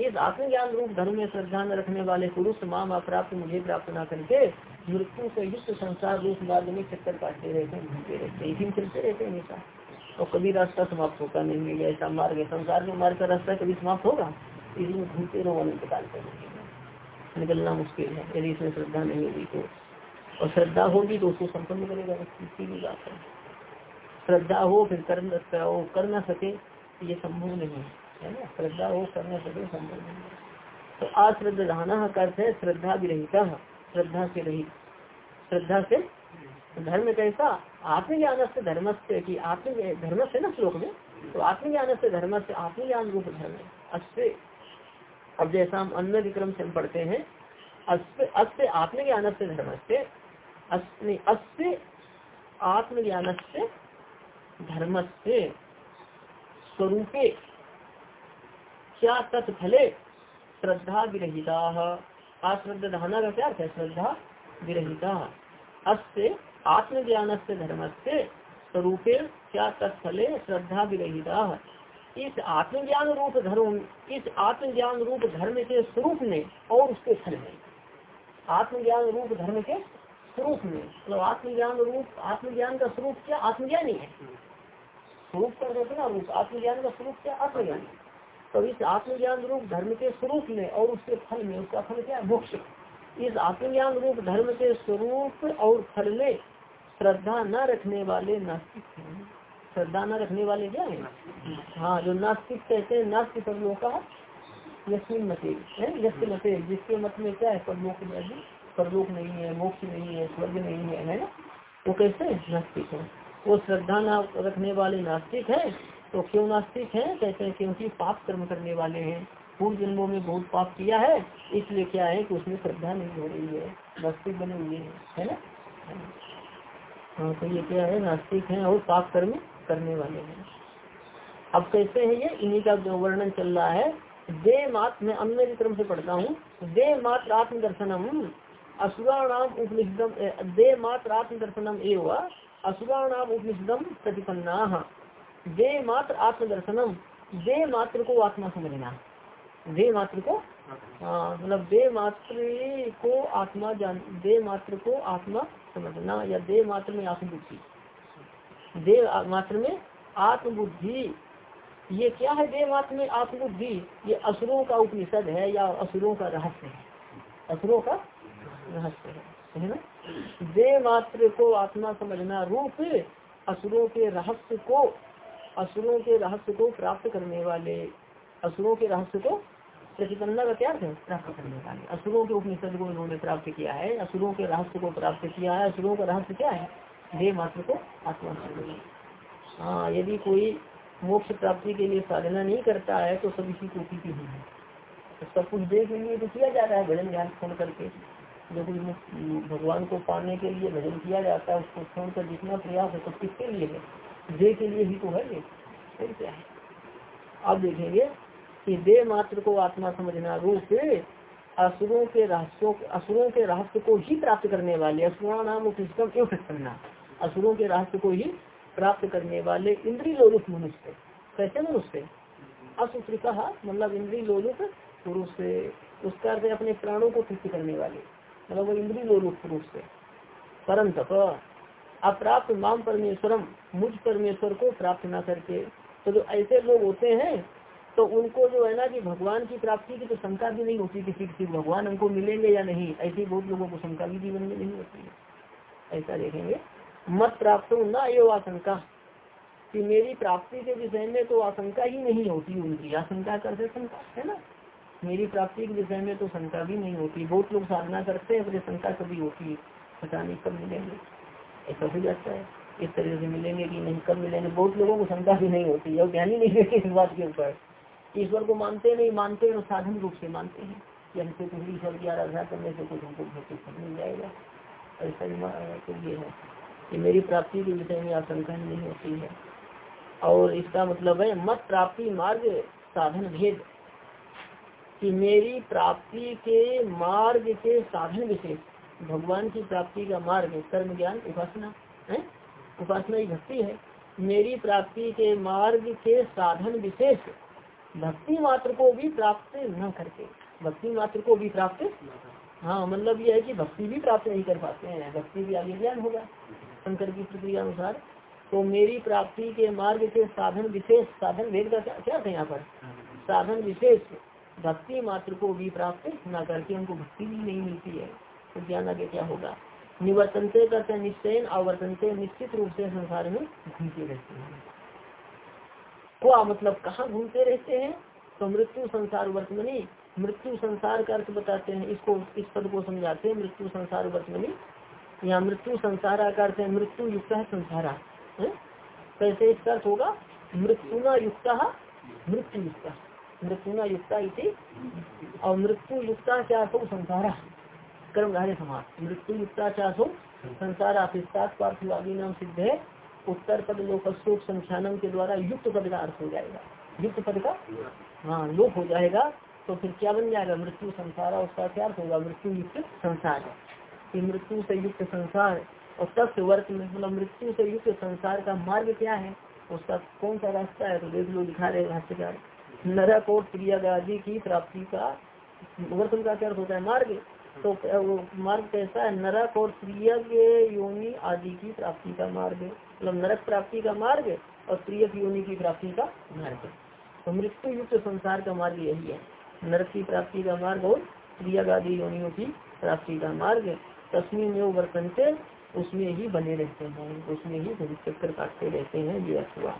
Speaker 1: इस आत्मज्ञान रूप धर्म में श्रद्धा न रखने वाले पुरुष माम अप्राप्त मुझे प्राप्त न करके मृत्यु से युक्त संसार रूप मार्ग में चक्कर काटते रहते हैं घूमते रहते हैं इसी चलते रहते हैं हमेशा। और कभी रास्ता समाप्त होता नहीं है, ऐसा मार्ग संसार के मार्ग का रास्ता कभी समाप्त होगा? इसमें घूमते रहो निकाल कर निकलना मुश्किल है, यदि इसमें श्रद्धा नहीं होगी तो। और श्रद्धा होगी तो उसको संपन्न करेगा सीधी बात है श्रद्धा हो, फिर कर्म कर न सके, ये संभव नहीं है। ना? श्रद्धा हो कर न सके संभव नहीं तो अश्रद्धाना का अर्थ है, श्रद्धा भी रहता श्रद्धा से रहित। श्रद्धा से धर्म कैसा? आत्मज्ञान से धर्म से की आत्म धर्म से ना श्लोक में? तो आत्मज्ञान से धर्म से आत्मज्ञान रूप धर्म अस्य अब जैसा हम अन्य विक्रम से पढ़ते हैं, अस्य आत्मज्ञान से धर्म से अस्य आत्मज्ञान से धर्म से स्वरूपे क्या तत्फले श्रद्धा विरहिता। अश्रद्धाना का क्या है? श्रद्धा विरहिता। अस्य आत्मज्ञान से धर्म से स्वरूपे क्या तत्फले श्रद्धा विरहिता। इस आत्मज्ञान रूप धर्म, इस आत्मज्ञान रूप धर्म के स्वरूप में और उसके फल में आत्मज्ञान रूप धर्म के स्वरूप में मतलब आत्मज्ञान रूप आत्मज्ञान का स्वरूप क्या आत्मज्ञान ही? है स्वरूप का रूप, आत्मज्ञान का स्वरूप क्या आत्मज्ञान तो इस आत्मज्ञान रूप धर्म के स्वरूप में और उसके फल में, उसका फल क्या है? मोक्ष। इस आत्मज्ञान रूप धर्म के स्वरूप और फल में श्रद्धा न रखने वाले नास्तिक श्रद्धा न रखने वाले क्या है? हाँ जो नास्तिक कहते हैं, नास्तिक परलोक का यशमिन मते, है? यश मते, जिसके मत में क्या है? परलोक नहीं परलोक नहीं है, मोक्ष नहीं है, स्वर्ग नहीं है है ना? वो कैसे? नास्तिक है। वो श्रद्धा न रखने वाले नास्तिक है। तो क्यों नास्तिक है? कहते हैं क्योंकि पाप कर्म करने वाले हैं। पूर्व जन्मों में बहुत पाप किया है, इसलिए क्या है कि उसमें श्रद्धा नहीं हो रही है। नास्तिक बने हुए हैं, है ना? हाँ तो ये क्या है? नास्तिक है और पाप कर्म करने वाले हैं। अब कैसे है ये, इन्हीं का जो वर्णन चल रहा है, दे मात्र मैं अन्य क्रम से पढ़ता हूँ, दे मात्र आत्मदर्शनम, असुराणाम उपनिषदम दे मात्र आत्म दर्शनम एवं, असुराणाम उपनिषदम प्रतिपन्ना। दे मात्र आत्मदर्शनम दे मात्र को आत्मा समझना। दे मात्र को हाँ मतलब दे मात्र को आत्मा जान दे मात्र को आत्मा समझना या दे मात्र में आत्मबुद्धि। देव मात्र में आत्मबुद्धि ये क्या है देव मात्र में आत्मबुद्धि? ये असुरों का उपनिषद है या असुरों का रहस्य है? असुरों का रहस्य है है ना? देव मात्र को आत्मा समझना रूप असुरों के रहस्य को असुरों के रहस्य को प्राप्त करने वाले, असुरों के रहस्य को प्रतिपन्ना का क्या है? प्राप्त करने वाले। असुरों के उपनिषद को इन्होंने प्राप्त किया है, असुरों के रहस्य को प्राप्त किया है, असुरों का रहस्य क्या है? देह मात्र को आत्मा हाँ यदि कोई मोक्ष प्राप्ति के लिए साधना नहीं करता है तो सब इसी कोटि की ही है। तो सब कुछ देह के लिए तो किया जा रहा है, भजन ध्यान छोड़ करके। जो कोई भगवान को पाने के लिए भजन किया जाता है, उसको छोड़कर जितना प्रयास है तो किसके लिए है? देह के लिए ही तो है ये। फिर क्या है? अब देखेंगे कि देह मात्र को आत्मा समझना रूप असुरों के रहस्यों असुरों के रहस्य को ही प्राप्त करने वाले, असुरा नाम उपस्कम क्यों करना? असुरों के रहस्य को ही प्राप्त करने वाले इंद्री लोलुप मनुष्य। कैसे मनुष्य? असुप्रिका मतलब इंद्री लोलुप पुरुष। से उसका अर्थ अपने प्राणों को तृप्त करने वाले। मतलब वो इंद्री लोलुप पुरुष। से परम तप अप्राप्त माम परमेश्वरम, मुझ परमेश्वर को प्राप्त न करके। तो जो ऐसे लोग होते हैं तो उनको जो है ना कि भगवान की प्राप्ति की तो शंका भी नहीं होती किसी किसी भगवान हमको मिलेंगे या नहीं। ऐसी बहुत लोगों को शंका भी जीवन में नहीं होती है। ऐसा देखेंगे। मत प्राप्त हो न यो आशंका। कि मेरी प्राप्ति के विषय में तो आशंका ही नहीं होती उनकी। आशंका करते शंका, है ना? मेरी प्राप्ति के विषय में तो शंका भी नहीं होती। बहुत लोग साधना करते हैं, अपनी शंका कभी होती पता नहीं कब मिलेंगे। ऐसा हो जाता है। इस तरह से मिलेंगे कि नहीं कब मिलेंगे। बहुत लोगों को शंका भी नहीं होती है, और ध्यान ही नहीं इस बात के ऊपर। ईश्वर को मानते नहीं, मानते और साधन रूप से मानते हैं। कि हमसे कुछ ईश्वर की आराधना करने से कुछ हमको मिल जाएगा। ऐसा तो ये है कि मेरी प्राप्ति के विषय में आशंका नहीं होती है। और इसका मतलब है, मत प्राप्ति मार्ग, साधन भेद। कि मेरी प्राप्ति के मार्ग के साधन विशेष। भगवान की प्राप्ति का मार्ग कर्म ज्ञान, उपासना, है? उपासना ही भक्ति है। मेरी प्राप्ति के मार्ग के साधन विशेष भक्ति मात्र को भी प्राप्त न करके, भक्ति मात्र को भी प्राप्त हाँ मतलब यह है कि भक्ति भी प्राप्त नहीं कर पाते हैं, भक्ति भी आगे ज्ञान होगा, शंकर की प्रक्रिया अनुसार। तो मेरी प्राप्ति के मार्ग के साधन विशेष, साधन भेद का क्या था यहाँ पर? साधन विशेष भक्ति मात्र को भी प्राप्त न करके उनको भक्ति भी नहीं मिलती है। तो ज्ञान आगे क्या होगा? निवर्तनते करते निश्चय आवर्तनते निश्चित रूप से संसार में घूमते रहते हैं। क्या मतलब कहाँ घूमते रहते हैं? तो मृत्यु संसार वर्तमनी, मृत्यु संसार का अर्थ बताते हैं। इसको इस पद को समझाते हैं, मृत्यु संसार वर्तमनी। यहाँ मृत्यु संसार आकार से मृत्यु युक्त है संसारा। कैसे इसका अर्थ होगा, मृत्युना युक्त मृत्यु युक्त मृत्युना युक्ता इति, और मृत्यु युक्ता क्या तो संसारा। कर्मधारे समाज मृत्यु युक्ता चाहो संसार आपिस्ताक पार्थिवादी नाम सिद्ध है। उत्तर पद लोकस्वरूप संख्यानम के द्वारा युक्त पद का अर्थ हो जाएगा। युक्त पद का? हाँ लोप हो जाएगा। तो फिर क्या बन जाएगा? मृत्यु, संसार उसका क्या अर्थ होगा? मृत्यु, युक्त संसार कि मृत्यु से युक्त संसार। और से वर्त में मतलब मृत्यु से युक्त संसार का मार्ग क्या है? उसका कौन सा रास्ता है? तो देख लो, दिखा रहे भाष्यकार। नरक और प्रियगादि की प्राप्ति का वर्तन का क्या अर्थ होता है? मार्ग। तो मार्ग कैसा है? नरक और प्रिय योनि आदि की प्राप्ति का मार्ग मतलब नरक प्राप्ति का मार्ग और प्रिय योनि की प्राप्ति का मार्ग तो मृत्यु युक्त संसार का मार्ग यही है। नरक की प्राप्ति का मार्ग और प्रियगादि योनियों की प्राप्ति का मार्ग तस्वीर में वर्तन से उसमें ही बने रहते हैं, उसमें ही चक्कर काटते रहते हैं, ये अथवा।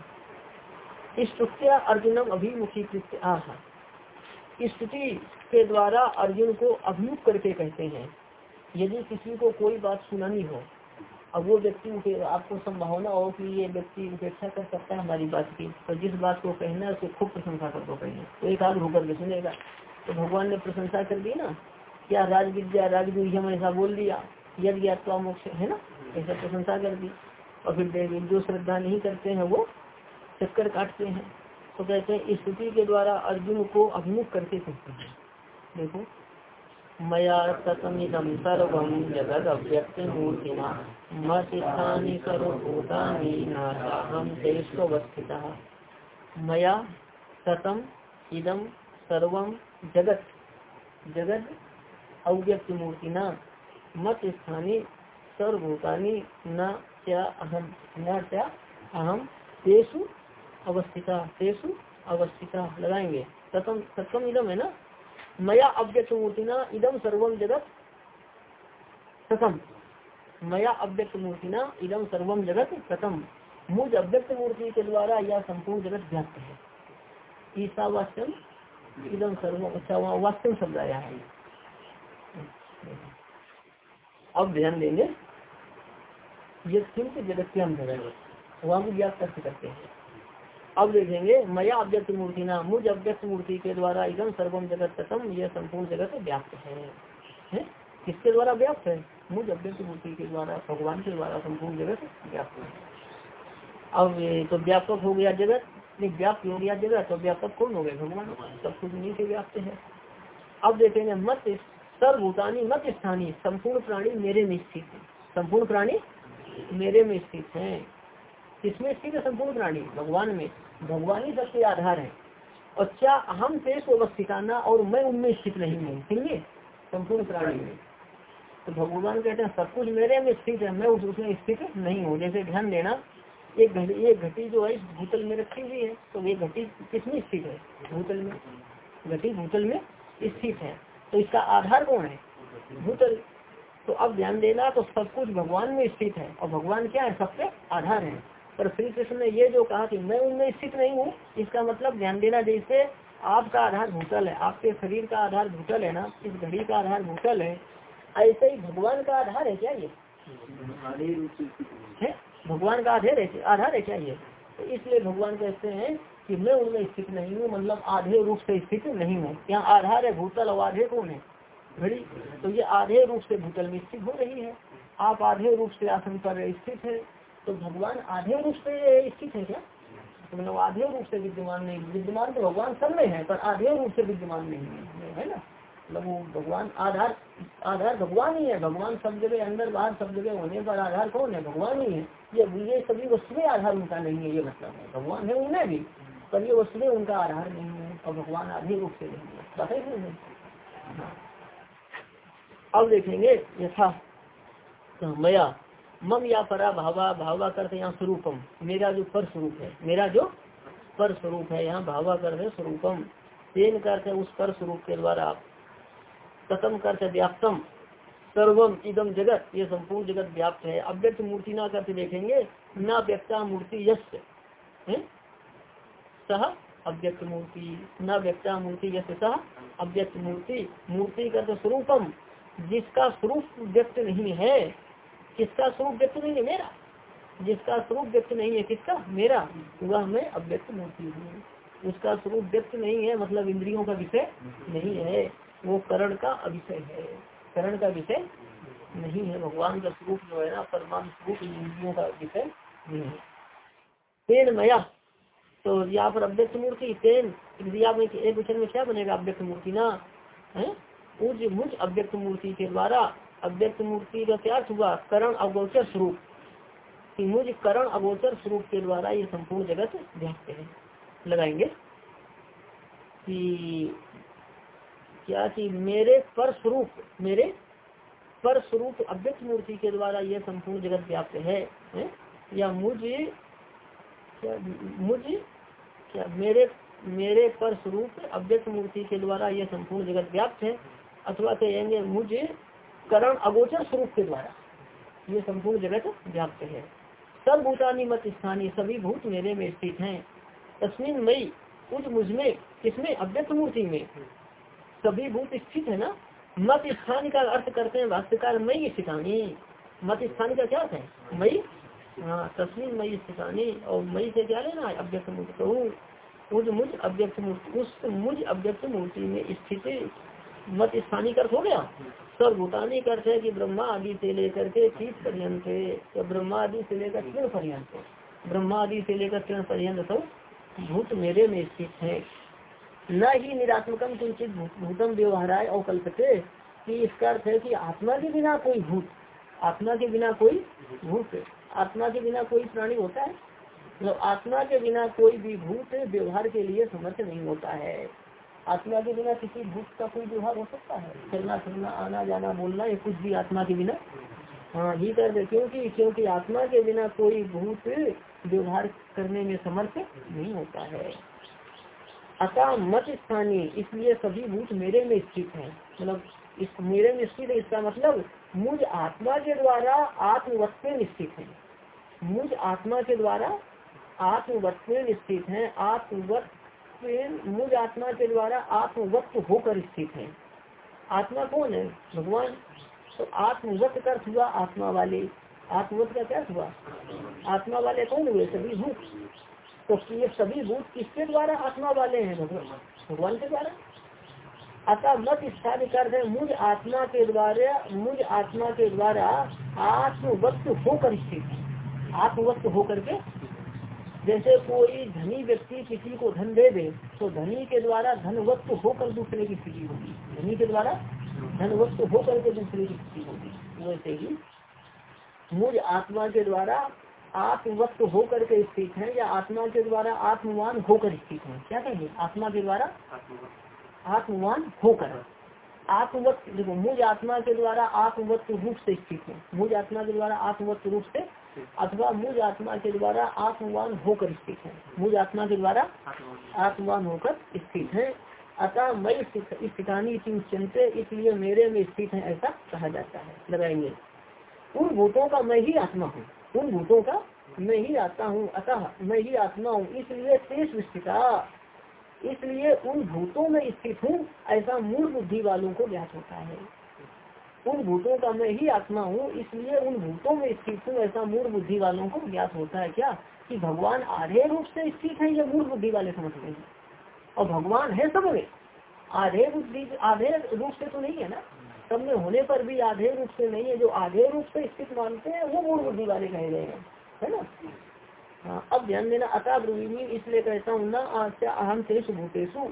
Speaker 1: स्तुत्या अर्जुनम अभिमुखी आह। स्तुति के द्वारा अर्जुन को अभिमुख करके कहते हैं, यदि किसी को कोई बात सुनानी हो, अब वो व्यक्ति आपको संभावना हो कि ये व्यक्ति उपेक्षा कर सकता है हमारी बात की तो जिस बात को कहना है उसको खूब प्रशंसा कर दो कहेंगे तो एक आग होकर के सुनेगा। तो भगवान ने प्रशंसा कर दी ना, क्या राज विद्या राज ऐसा बोल दिया? यद मोक्ष, है ना? ऐसा प्रशंसा कर दी। और फिर जो श्रद्धा नहीं करते हैं, वो चक्कर काटते हैं। तो कहते हैं स्तुति के द्वारा अर्जुन को अभिमुख करके कहते हैं। देखो, मया ततमिदम सर्वम जगत अव्यक्त मूर्तिना मतिस्थानी सर्वभूतानि नाहम तेष्वस्थित मया ततम इदम सर्वम जगत जगत अव्यक्त मूर्तिना मत स्थानी सर्वभूतानि न क्या अहम न क्या अहम तेसु अवस्थिता तेसु अवस्थिता लगाएँगे। ततम सतम इदम है ना? मया अव्यक्त मूर्तिना इदम सर्वम जगत प्रथम मया अव्यक्त मूर्तिना इदम सर्वम जगत प्रथम मुझ अव्यक्त मूर्ति के द्वारा यह संपूर्ण जगत व्याप्त है। ईसा वास्तव इदम सर्व अच्छा वास्तव शब्द आया है। अब ध्यान देंगे, ये किंतु जगत के अंदर है। वहाँ भी व्याप्त करते हैं। अब देखेंगे मया अव्यक्त मूर्ति ना, मुझ अव्यक्त मूर्ति के द्वारा एकदम सर्वम जगत कथम यह संपूर्ण जगत व्याप्त है? किसके द्वारा व्याप्त है? मुझ अव्यक्त मूर्ति के द्वारा, भगवान के द्वारा संपूर्ण जगत व्याप्त है। अब तो व्यापक हो गया जगत नहीं व्याप्त हो गया जगत तो व्यापक कौन हो गए भगवान सब कुछ नहीं से व्याप्त है। अब देखेंगे मत सर्वभूतानी, मत स्थानीय संपूर्ण प्राणी मेरे में स्थित है। संपूर्ण प्राणी मेरे में स्थित है। किसमें स्थित संपूर्ण प्राणी, भगवान में। भगवान ही सबसे आधार है। और क्या हम से अवस्थिताना और मैं उनमें स्थित नहीं हूँ? ठीक संपूर्ण प्राणी में। तो भगवान कहते हैं, सब कुछ मेरे में स्थित है, मैं उस उसमें स्थित नहीं हूँ। जैसे ध्यान देना, एक घटी एक घटी जो है भूतल में रखी हुई है तो ये घटी किसमें स्थित है? भूतल में। घटी भूतल में स्थित है। तो इसका आधार कौन है? भूतल। तो अब ध्यान देना तो सब कुछ भगवान में स्थित है। और भगवान क्या है? सबसे आधार है। पर श्री कृष्ण ने ये जो कहा कि मैं उनमें स्थित नहीं हूँ, इसका मतलब ध्यान देना जैसे आपका आधार भूतल है, आपके शरीर का आधार भूतल है ना, इस घड़ी का आधार भूतल है, ऐसे ही भगवान का आधार है क्या ये? भगवान का आधार है आधार है क्या ये? तो इसलिए भगवान कहते हैं कि मैं उनमें स्थित नहीं हूँ मतलब आधे रूप से स्थित नहीं हूँ। यहाँ आधार है भूतल और आधे कौन है? घड़ी। तो ये आधे रूप से भूतल में स्थित हो रही है। आप आधे रूप से आसन पर स्थित है। तो भगवान आधे रूप से स्थित है क्या? तो मतलब आधे रूप से विद्यमान नहीं, विद्यमान तो भगवान सब में है, पर आधे रूप से विद्यमान नहीं है है ना? मतलब वो भगवान आधार आधार भगवान ही है, भगवान सब जगह अंदर बाहर सब जगह होने पर आधार कौन है? भगवान ही है। ये ये सभी वस्तुएँ आधार उनका नहीं है, ये मतलब है। भगवान है उन्हें भी, पर ये वस्तुएँ उनका आधार नहीं है, और भगवान आधे रूप से नहीं है। हाँ। अब देखेंगे यथा मया मम या परा भावा भावा करते यहाँ स्वरूपम। मेरा जो पर स्वरूप है, मेरा जो पर स्वरूप है, यहाँ भावा करते स्वरूपम। तेन करते उस पर स्वरूप के द्वारा। आप कथम करते व्याप्तम। सर्वम इदम जगत, ये संपूर्ण जगत व्याप्त है। अव्यक्त मूर्ति ना करते देखेंगे, न व्यक्ता मूर्ति यश सह अव्यक्त मूर्ति, न व्यक्ता मूर्ति यश सह अव्यक्त मूर्ति। मूर्ति करते स्वरूपम, जिसका स्वरूप व्यक्त नहीं है किसका स्वरूप व्यक्त नहीं है? मेरा। जिसका स्वरूप व्यक्त नहीं है किसका? मेरा। वह मैं अव्यक्त मूर्ति हूँ। उसका स्वरूप व्यक्त नहीं है मतलब इंद्रियों का विषय नहीं है। वो करण का अविषय है। करण का विषय नहीं है। भगवान का स्वरूप जो है ना परमाणु स्वरूप इंद्रियों का विषय नहीं है। तेन मया। तो यहाँ पर अव्यक्त मूर्ति, तेन क्रिया में एक वचन में क्या बनेगा अव्यक्त मूर्ति ना? है? मुझ अव्यक्त मूर्ति के द्वारा अव्यक्त मूर्ति का क्या अर्थ हुआ? करण अगोचर स्वरूप। मुझ करण अगोचर स्वरूप के द्वारा ये संपूर्ण जगत व्याप्त है। लगाएँगे। कि क्या कि मेरे पर स्वरूप मेरे पर स्वरूप अव्यक्त मूर्ति के द्वारा यह संपूर्ण जगत व्याप्त है, है? या मुझे क्या मुझ क्या मेरे मेरे पर स्वरूप अव्यक्त मूर्ति के द्वारा यह संपूर्ण जगत व्याप्त है? अथवा कहेंगे मुझे करण अगोचर स्वरूप के द्वारा। ये संपूर्ण जगत व्याप्त है। सब भूतानी मत स्थानीय सभी भूत मेरे में स्थित हैं। तस्मिन मई उस मुझमें किसमें? अव्यक्त मूर्ति में। सभी भूत स्थित है ना? मत स्थान का अर्थ करते हैं वास्तुकार मई स्थितानी मत स्थान का क्या है? मई हाँ तस्वीर मई स्थितानी और मई से क्या लेना अव्यक्त मूर्ति तो उस मुझ अव्यक्त मूर्ति, उस मुझ अव्यक्त मूर्ति में स्थित मत स्थानीय अर्थ हो गया? सर्वभूतानी अर्थ है कि ब्रह्मा आदि से लेकर के तीस पर्यंत तो ब्रह्मा आदि से लेकर तीन पर्यंत ब्रह्मा आदि से लेकर तीन पर्यंत सब भूत मेरे में स्थित है। न ही निरात्मकम किंचित भूतम व्यवहाराय और कल्पते कि इसका अर्थ है कि आत्मा के बिना कोई भूत, आत्मा के बिना कोई भूत, आत्मा के बिना कोई प्राणी होता है। मतलब आत्मा के बिना कोई भी भूत व्यवहार के लिए समर्थ नहीं होता है। आत्मा के बिना किसी भूत का कोई व्यवहार हो सकता है? चलना फिरना आना, जाना, बोलना, ये कुछ भी आत्मा के बिना? हाँ ही कर दे, क्योंकि क्योंकि आत्मा के बिना कोई भूत व्यवहार करने में समर्थ नहीं होता है। अतः मत स्थानीय इसलिए सभी भूत मेरे में स्थित है। मतलब इस मेरे में स्थित है, इसका मतलब मुझ आत्मा के द्वारा आत्मवत्व स्थित है। मुझ आत्मा के द्वारा आत्मवत्व स्थित है। आत्मवत्व मुझ आत्मा के द्वारा आत्मवक्त होकर स्थित है। आत्मा कौन है? भगवान। तो आत्मवत का हुआ आत्मा वाले। आत्मवत का क्या हुआ? आत्मा वाले कौन हुए? सभी भूत। तो ये सभी भूत किसके द्वारा? आत्मा वाले हैं भगवान। भगवान के द्वारा। अतः मत स्थान कर है मुझ आत्मा के द्वारा मुझ आत्मा के द्वारा आत्मवक्त होकर स्थित आत्मवक्त होकर के जैसे कोई धनी व्यक्ति किसी को धन दे दे तो धनी के द्वारा धनवत्त होकर दूसरे की स्थिति होगी। धनी के द्वारा धनवत्त होकर के दूसरे की स्थिति होगी। वैसे ही मुझ आत्मा के द्वारा आत्मवत्त होकर के स्थित है या आत्मा के द्वारा आत्मवान होकर स्थित है? क्या कहेंगे? आत्मा के द्वारा आत्मवान होकर। आत्मवत्त देखो, मुझ आत्मा के द्वारा आत्मवत्त रूप से स्थित है। मुझ आत्मा के द्वारा आत्मवत्त रूप से अथवा मुझ आत्मा के द्वारा आत्मवान होकर स्थित है। मुझ आत्मा के द्वारा आत्मवान होकर स्थित है। अतः मैं स्थितानी उच्चनते इसलिए मेरे में स्थित है ऐसा कहा जाता है। लगाएँगे उन भूतों का मैं ही आत्मा हूँ। उन भूतों का मैं ही आता हूँ। अतः मैं ही आत्मा हूँ। इसलिए शेष स्थिता। इसलिए उन भूतों में स्थित हूँ, ऐसा मूल बुद्धि वालों को ज्ञात होता है। उन भूतों का मैं ही आत्मा हूँ, इसलिए उन भूतों में स्थित हूँ, ऐसा मूल बुद्धि वालों को ज्ञात होता है क्या? कि भगवान आधे रूप से स्थित है, ये मूल बुद्धि वाले समझते हैं। और भगवान है सब में। आधे बुद्धि, आधे रूप से तो नहीं है ना? सब में होने पर भी आधे रूप से नहीं है, जो आधे रूप से स्थित मानते हैं, वो मूल बुद्धि वाले कहे गए हैं। है ना? हाँ अब ध्यान देना, अतः ब्रवीमी इसलिए कहता हूँ ना अहम तेज भूतेशु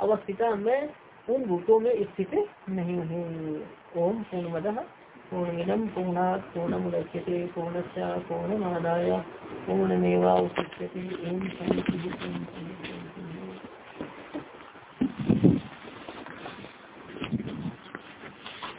Speaker 1: अवस्थिता मैं उन भूतों में स्थित नहीं हूँ। ओम पूर्णमद पूर्णमिदम पूर्णा पूर्णमुदच्यते पूर्णस्य पूर्णमादाय पूर्णमेवावशिष्यते ओम शांति